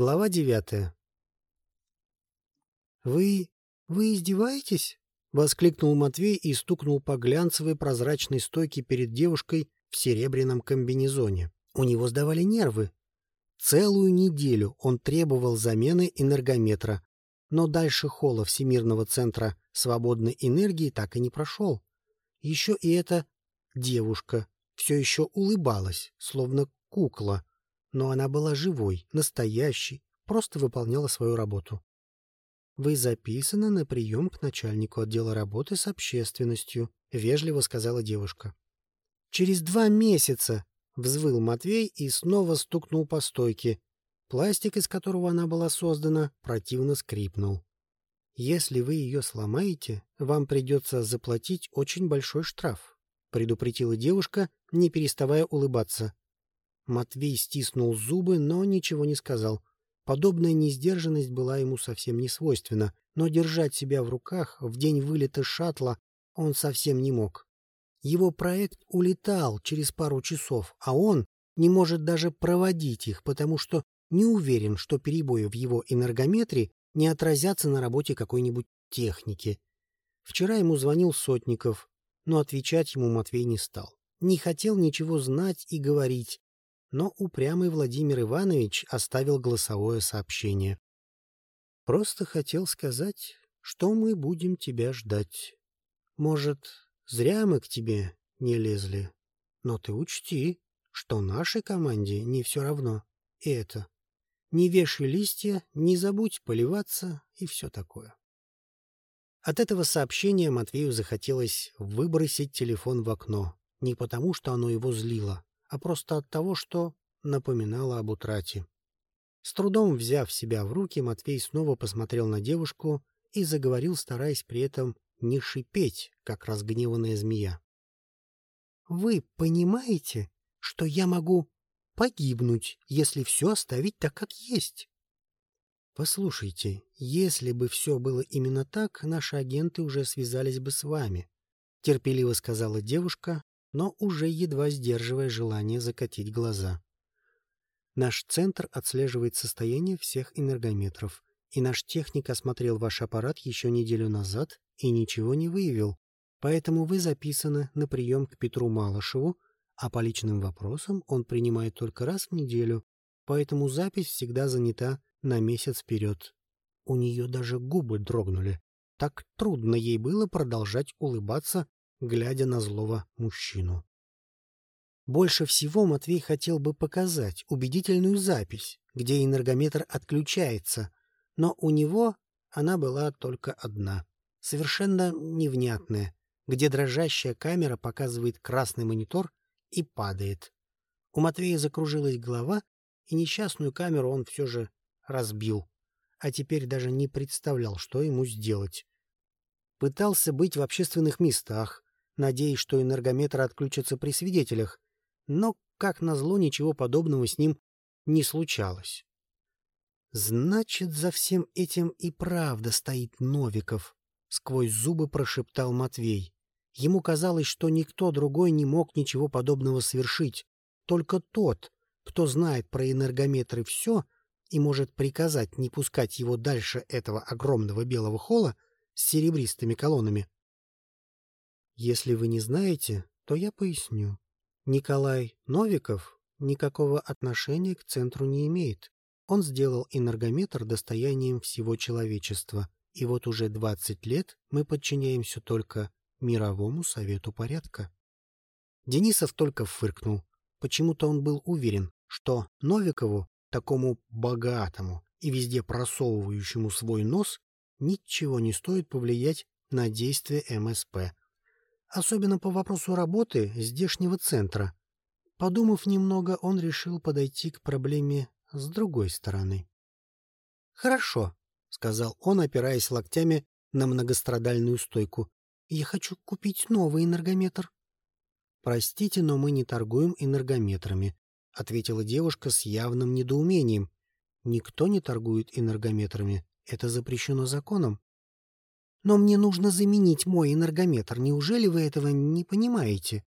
Глава девятая. «Вы... вы издеваетесь?» — воскликнул Матвей и стукнул по глянцевой прозрачной стойке перед девушкой в серебряном комбинезоне. У него сдавали нервы. Целую неделю он требовал замены энергометра, но дальше холла Всемирного центра свободной энергии так и не прошел. Еще и эта девушка все еще улыбалась, словно кукла, но она была живой, настоящей, просто выполняла свою работу. «Вы записаны на прием к начальнику отдела работы с общественностью», — вежливо сказала девушка. «Через два месяца!» — взвыл Матвей и снова стукнул по стойке. Пластик, из которого она была создана, противно скрипнул. «Если вы ее сломаете, вам придется заплатить очень большой штраф», — предупредила девушка, не переставая улыбаться. Матвей стиснул зубы, но ничего не сказал. Подобная несдержанность была ему совсем не свойственна, но держать себя в руках в день вылета шаттла он совсем не мог. Его проект улетал через пару часов, а он не может даже проводить их, потому что не уверен, что перебои в его энергометре не отразятся на работе какой-нибудь техники. Вчера ему звонил Сотников, но отвечать ему Матвей не стал. Не хотел ничего знать и говорить, но упрямый Владимир Иванович оставил голосовое сообщение. «Просто хотел сказать, что мы будем тебя ждать. Может, зря мы к тебе не лезли, но ты учти, что нашей команде не все равно. И это. Не вешай листья, не забудь поливаться и все такое». От этого сообщения Матвею захотелось выбросить телефон в окно, не потому, что оно его злило, а просто от того, что напоминало об утрате. С трудом взяв себя в руки, Матвей снова посмотрел на девушку и заговорил, стараясь при этом не шипеть, как разгневанная змея. — Вы понимаете, что я могу погибнуть, если все оставить так, как есть? — Послушайте, если бы все было именно так, наши агенты уже связались бы с вами, — терпеливо сказала девушка, но уже едва сдерживая желание закатить глаза. Наш центр отслеживает состояние всех энергометров, и наш техник осмотрел ваш аппарат еще неделю назад и ничего не выявил, поэтому вы записаны на прием к Петру Малышеву, а по личным вопросам он принимает только раз в неделю, поэтому запись всегда занята на месяц вперед. У нее даже губы дрогнули. Так трудно ей было продолжать улыбаться глядя на злого мужчину. Больше всего Матвей хотел бы показать убедительную запись, где энергометр отключается, но у него она была только одна, совершенно невнятная, где дрожащая камера показывает красный монитор и падает. У Матвея закружилась голова, и несчастную камеру он все же разбил, а теперь даже не представлял, что ему сделать. Пытался быть в общественных местах, надеясь, что энергометр отключится при свидетелях, но, как назло, ничего подобного с ним не случалось. «Значит, за всем этим и правда стоит Новиков», — сквозь зубы прошептал Матвей. Ему казалось, что никто другой не мог ничего подобного совершить, только тот, кто знает про энергометры все и может приказать не пускать его дальше этого огромного белого холла с серебристыми колоннами. Если вы не знаете, то я поясню. Николай Новиков никакого отношения к центру не имеет. Он сделал энергометр достоянием всего человечества, и вот уже 20 лет мы подчиняемся только Мировому Совету Порядка. Денисов только фыркнул. Почему-то он был уверен, что Новикову, такому богатому и везде просовывающему свой нос, ничего не стоит повлиять на действия МСП, особенно по вопросу работы здешнего центра. Подумав немного, он решил подойти к проблеме с другой стороны. «Хорошо», — сказал он, опираясь локтями на многострадальную стойку. «Я хочу купить новый энергометр». «Простите, но мы не торгуем энергометрами», — ответила девушка с явным недоумением. «Никто не торгует энергометрами. Это запрещено законом». Но мне нужно заменить мой энергометр. Неужели вы этого не понимаете?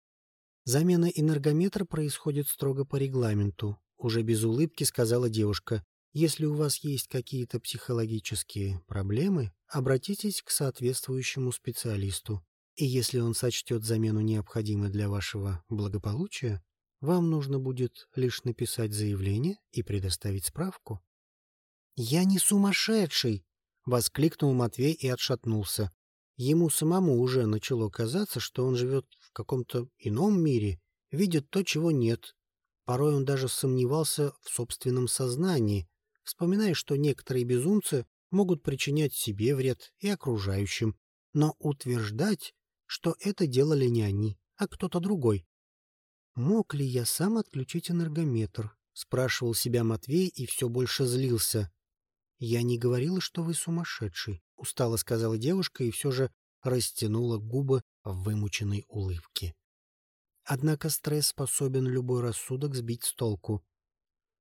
Замена энергометра происходит строго по регламенту, уже без улыбки сказала девушка. Если у вас есть какие-то психологические проблемы, обратитесь к соответствующему специалисту. И если он сочтет замену необходимой для вашего благополучия, вам нужно будет лишь написать заявление и предоставить справку. — Я не сумасшедший! — воскликнул Матвей и отшатнулся. Ему самому уже начало казаться, что он живет в каком-то ином мире, видит то, чего нет. Порой он даже сомневался в собственном сознании, вспоминая, что некоторые безумцы могут причинять себе вред и окружающим, но утверждать, что это делали не они, а кто-то другой. «Мог ли я сам отключить энергометр?» — спрашивал себя Матвей и все больше злился. «Я не говорила, что вы сумасшедший», — устало сказала девушка и все же растянула губы в вымученной улыбке. Однако стресс способен любой рассудок сбить с толку.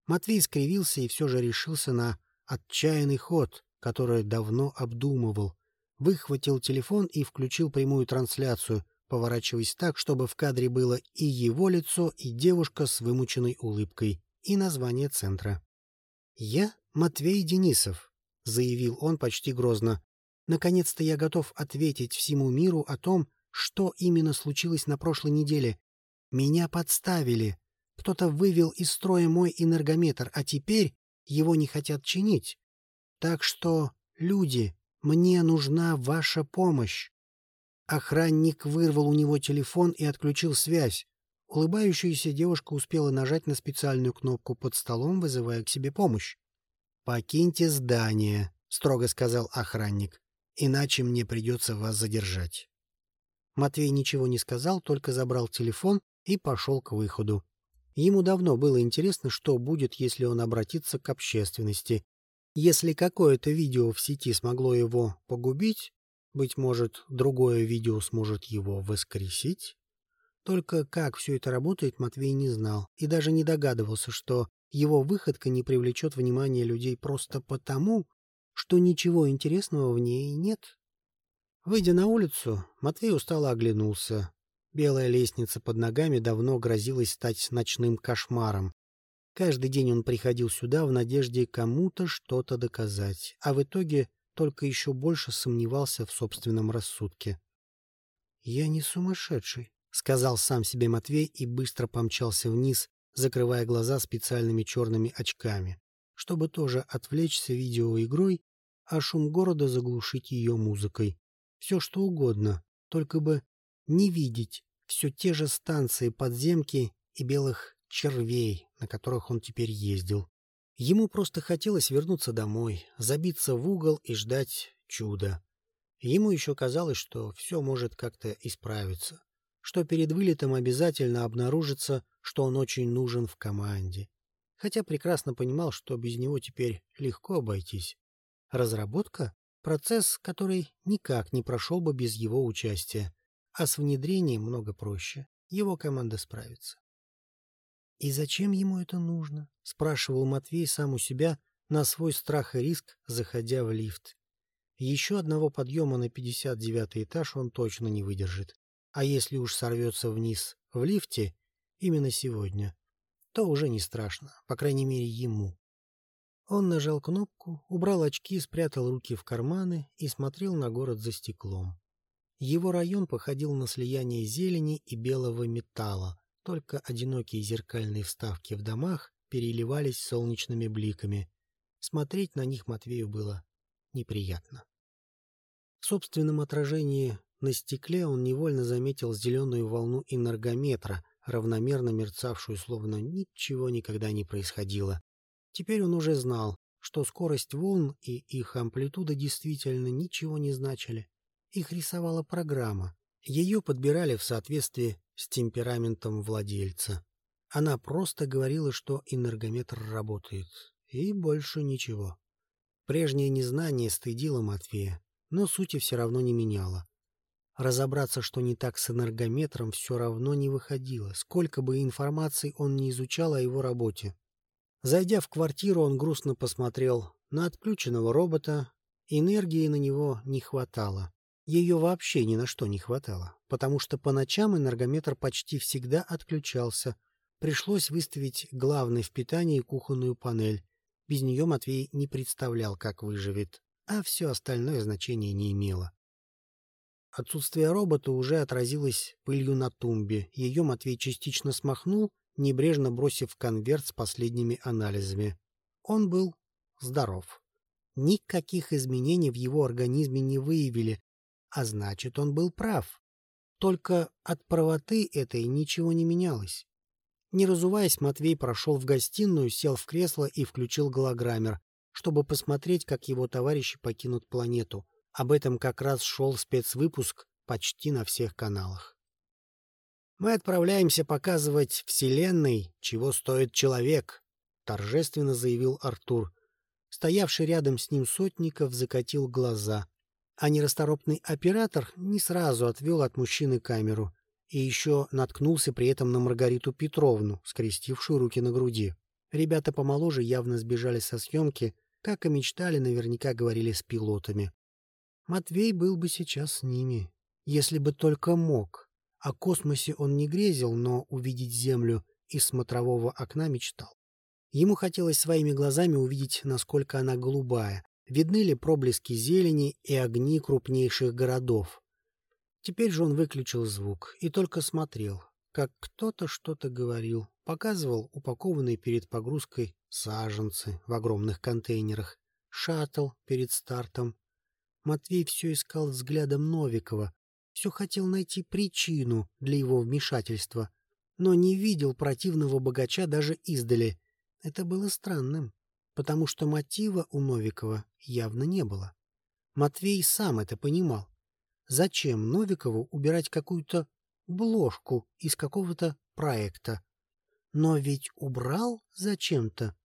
Матвей скривился и все же решился на отчаянный ход, который давно обдумывал. Выхватил телефон и включил прямую трансляцию, поворачиваясь так, чтобы в кадре было и его лицо, и девушка с вымученной улыбкой, и название центра. «Я Матвей Денисов», — заявил он почти грозно. «Наконец-то я готов ответить всему миру о том, что именно случилось на прошлой неделе. Меня подставили, кто-то вывел из строя мой энергометр, а теперь его не хотят чинить. Так что, люди, мне нужна ваша помощь. Охранник вырвал у него телефон и отключил связь. Улыбающаяся девушка успела нажать на специальную кнопку под столом, вызывая к себе помощь. «Покиньте здание», — строго сказал охранник, — «иначе мне придется вас задержать». Матвей ничего не сказал, только забрал телефон и пошел к выходу. Ему давно было интересно, что будет, если он обратится к общественности. Если какое-то видео в сети смогло его погубить, быть может, другое видео сможет его воскресить? Только как все это работает, Матвей не знал и даже не догадывался, что его выходка не привлечет внимание людей просто потому, что ничего интересного в ней нет. Выйдя на улицу, Матвей устало оглянулся. Белая лестница под ногами давно грозилась стать ночным кошмаром. Каждый день он приходил сюда в надежде кому-то что-то доказать, а в итоге только еще больше сомневался в собственном рассудке. «Я не сумасшедший», — сказал сам себе Матвей и быстро помчался вниз, закрывая глаза специальными черными очками, чтобы тоже отвлечься видеоигрой, а шум города заглушить ее музыкой. Все что угодно, только бы не видеть все те же станции подземки и белых червей, на которых он теперь ездил. Ему просто хотелось вернуться домой, забиться в угол и ждать чуда. Ему еще казалось, что все может как-то исправиться, что перед вылетом обязательно обнаружится, что он очень нужен в команде. Хотя прекрасно понимал, что без него теперь легко обойтись. Разработка — процесс, который никак не прошел бы без его участия. А с внедрением много проще. Его команда справится. «И зачем ему это нужно?» — спрашивал Матвей сам у себя на свой страх и риск, заходя в лифт. Еще одного подъема на 59 этаж он точно не выдержит. А если уж сорвется вниз в лифте именно сегодня, то уже не страшно, по крайней мере ему. Он нажал кнопку, убрал очки, спрятал руки в карманы и смотрел на город за стеклом. Его район походил на слияние зелени и белого металла, только одинокие зеркальные вставки в домах переливались солнечными бликами. Смотреть на них Матвею было неприятно. В собственном отражении на стекле он невольно заметил зеленую волну энергометра, равномерно мерцавшую, словно ничего никогда не происходило. Теперь он уже знал, что скорость волн и их амплитуда действительно ничего не значили. Их рисовала программа. Ее подбирали в соответствии с темпераментом владельца. Она просто говорила, что энергометр работает. И больше ничего. Прежнее незнание стыдило Матвея, но сути все равно не меняло. Разобраться, что не так с энергометром, все равно не выходило, сколько бы информации он не изучал о его работе. Зайдя в квартиру, он грустно посмотрел на отключенного робота. Энергии на него не хватало. Ее вообще ни на что не хватало, потому что по ночам энергометр почти всегда отключался. Пришлось выставить главный в питании кухонную панель. Без нее Матвей не представлял, как выживет, а все остальное значение не имело. Отсутствие робота уже отразилось пылью на тумбе. Ее Матвей частично смахнул, небрежно бросив конверт с последними анализами. Он был здоров. Никаких изменений в его организме не выявили, а значит, он был прав. Только от правоты этой ничего не менялось. Не разуваясь, Матвей прошел в гостиную, сел в кресло и включил голограммер, чтобы посмотреть, как его товарищи покинут планету. Об этом как раз шел спецвыпуск почти на всех каналах. «Мы отправляемся показывать Вселенной, чего стоит человек», — торжественно заявил Артур. Стоявший рядом с ним Сотников закатил глаза, а нерасторопный оператор не сразу отвел от мужчины камеру и еще наткнулся при этом на Маргариту Петровну, скрестившую руки на груди. Ребята помоложе явно сбежали со съемки, как и мечтали, наверняка говорили с пилотами. Матвей был бы сейчас с ними, если бы только мог. О космосе он не грезил, но увидеть Землю из смотрового окна мечтал. Ему хотелось своими глазами увидеть, насколько она голубая, видны ли проблески зелени и огни крупнейших городов. Теперь же он выключил звук и только смотрел, как кто-то что-то говорил, показывал упакованные перед погрузкой саженцы в огромных контейнерах, шаттл перед стартом. Матвей все искал взглядом Новикова, все хотел найти причину для его вмешательства, но не видел противного богача даже издали. Это было странным, потому что мотива у Новикова явно не было. Матвей сам это понимал. Зачем Новикову убирать какую-то бложку из какого-то проекта? Но ведь убрал зачем-то.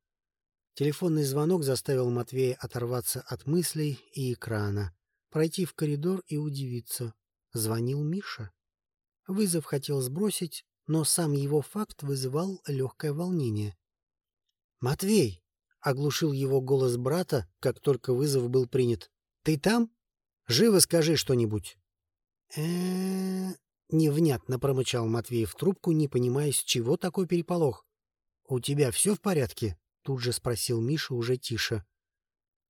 Телефонный звонок заставил Матвея оторваться от мыслей и экрана, пройти в коридор и удивиться. Звонил Миша. Вызов хотел сбросить, но сам его факт вызывал легкое волнение. «Матвей!» — оглушил его голос брата, как только вызов был принят. «Ты там? Живо скажи что-нибудь!» э невнятно промычал Матвей в трубку, не понимая, с чего такой переполох. «У тебя все в порядке?» — тут же спросил Миша уже тише.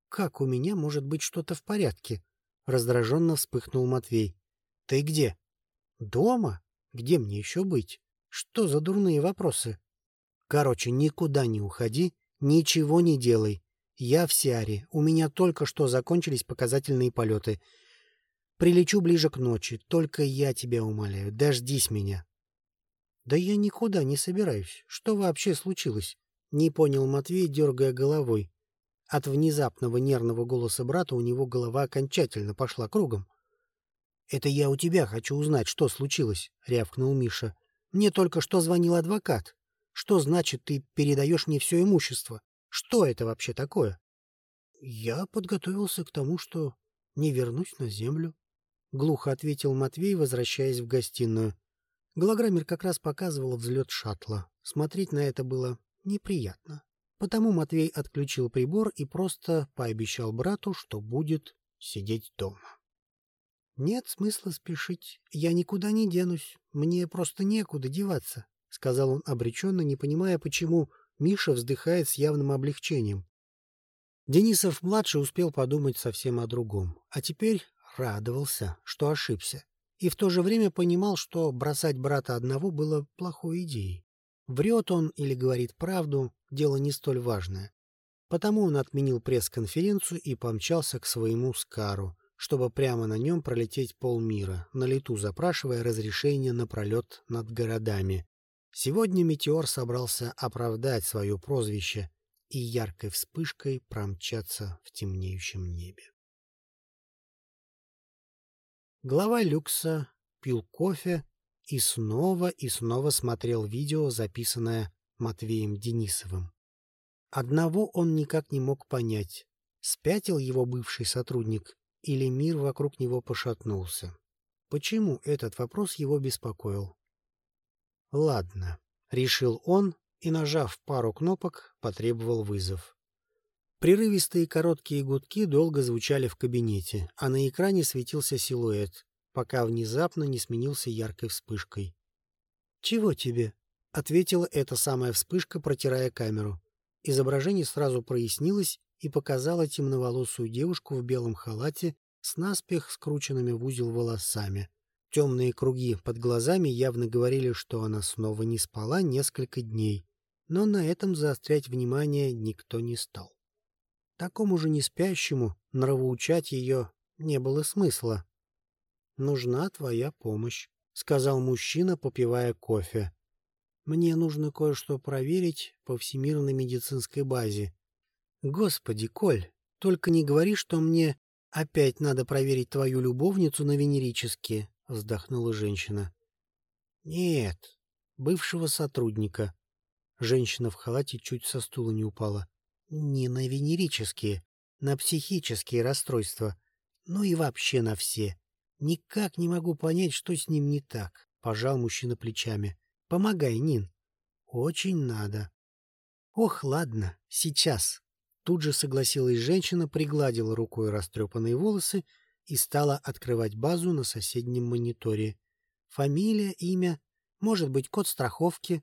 «Как у меня может быть что-то в порядке?» — раздраженно вспыхнул Матвей. «Ты где?» «Дома? Где мне еще быть? Что за дурные вопросы?» «Короче, никуда не уходи, ничего не делай. Я в Сиаре, у меня только что закончились показательные полеты. Прилечу ближе к ночи, только я тебя умоляю, дождись меня». «Да я никуда не собираюсь. Что вообще случилось?» — не понял Матвей, дергая головой. От внезапного нервного голоса брата у него голова окончательно пошла кругом. «Это я у тебя хочу узнать, что случилось», — рявкнул Миша. «Мне только что звонил адвокат. Что значит, ты передаешь мне все имущество? Что это вообще такое?» «Я подготовился к тому, что не вернусь на землю», — глухо ответил Матвей, возвращаясь в гостиную. Голограммер как раз показывал взлет шаттла. Смотреть на это было неприятно. Потому Матвей отключил прибор и просто пообещал брату, что будет сидеть дома. «Нет смысла спешить. Я никуда не денусь. Мне просто некуда деваться», — сказал он обреченно, не понимая, почему Миша вздыхает с явным облегчением. Денисов-младший успел подумать совсем о другом, а теперь радовался, что ошибся, и в то же время понимал, что бросать брата одного было плохой идеей. Врет он или говорит правду — дело не столь важное. Потому он отменил пресс-конференцию и помчался к своему Скару, чтобы прямо на нем пролететь полмира, на лету запрашивая разрешение на пролет над городами. Сегодня метеор собрался оправдать свое прозвище и яркой вспышкой промчаться в темнеющем небе. Глава люкса пил кофе и снова и снова смотрел видео, записанное Матвеем Денисовым. Одного он никак не мог понять. Спятил его бывший сотрудник или мир вокруг него пошатнулся? Почему этот вопрос его беспокоил? «Ладно», — решил он и, нажав пару кнопок, потребовал вызов. Прерывистые короткие гудки долго звучали в кабинете, а на экране светился силуэт, пока внезапно не сменился яркой вспышкой. «Чего тебе?» — ответила эта самая вспышка, протирая камеру. Изображение сразу прояснилось и показало темноволосую девушку в белом халате с наспех скрученными в узел волосами. Темные круги под глазами явно говорили, что она снова не спала несколько дней, но на этом заострять внимание никто не стал. Такому же неспящему нравоучать ее не было смысла. «Нужна твоя помощь», — сказал мужчина, попивая кофе. «Мне нужно кое-что проверить по всемирной медицинской базе». «Господи, Коль, только не говори, что мне опять надо проверить твою любовницу на венерические», — вздохнула женщина. «Нет, бывшего сотрудника». Женщина в халате чуть со стула не упала. «Не на венерические, на психические расстройства, ну и вообще на все. Никак не могу понять, что с ним не так. Пожал мужчина плечами. Помогай, Нин. Очень надо. Ох, ладно, сейчас. Тут же согласилась женщина, пригладила рукой растрепанные волосы и стала открывать базу на соседнем мониторе. Фамилия, имя, может быть, код страховки.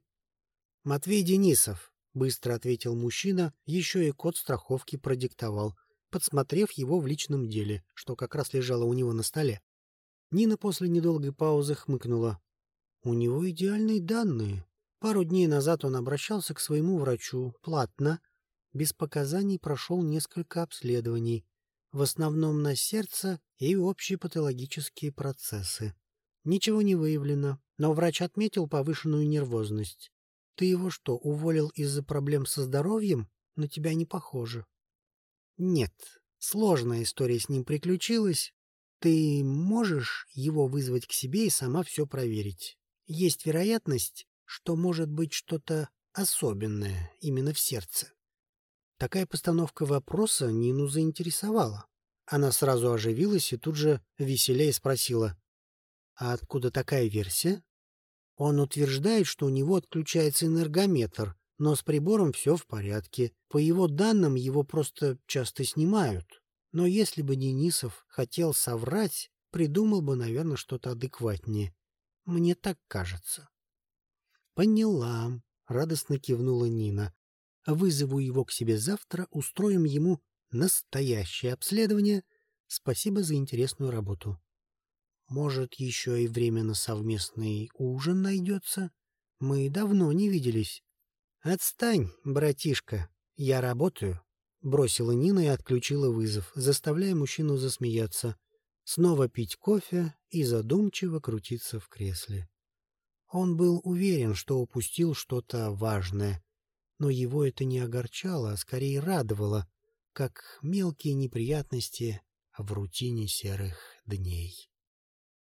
Матвей Денисов, быстро ответил мужчина, еще и код страховки продиктовал, подсмотрев его в личном деле, что как раз лежало у него на столе. Нина после недолгой паузы хмыкнула. У него идеальные данные. Пару дней назад он обращался к своему врачу, платно. Без показаний прошел несколько обследований, в основном на сердце и общие патологические процессы. Ничего не выявлено, но врач отметил повышенную нервозность. Ты его что, уволил из-за проблем со здоровьем? На тебя не похоже. Нет, сложная история с ним приключилась, ты можешь его вызвать к себе и сама все проверить. Есть вероятность, что может быть что-то особенное именно в сердце. Такая постановка вопроса Нину заинтересовала. Она сразу оживилась и тут же веселее спросила. «А откуда такая версия?» Он утверждает, что у него отключается энергометр, но с прибором все в порядке. По его данным, его просто часто снимают. Но если бы Денисов хотел соврать, придумал бы, наверное, что-то адекватнее. Мне так кажется. Поняла, радостно кивнула Нина. Вызову его к себе завтра, устроим ему настоящее обследование. Спасибо за интересную работу. Может, еще и время на совместный ужин найдется? Мы давно не виделись. Отстань, братишка, я работаю. Бросила Нина и отключила вызов, заставляя мужчину засмеяться, снова пить кофе и задумчиво крутиться в кресле. Он был уверен, что упустил что-то важное, но его это не огорчало, а скорее радовало, как мелкие неприятности в рутине серых дней.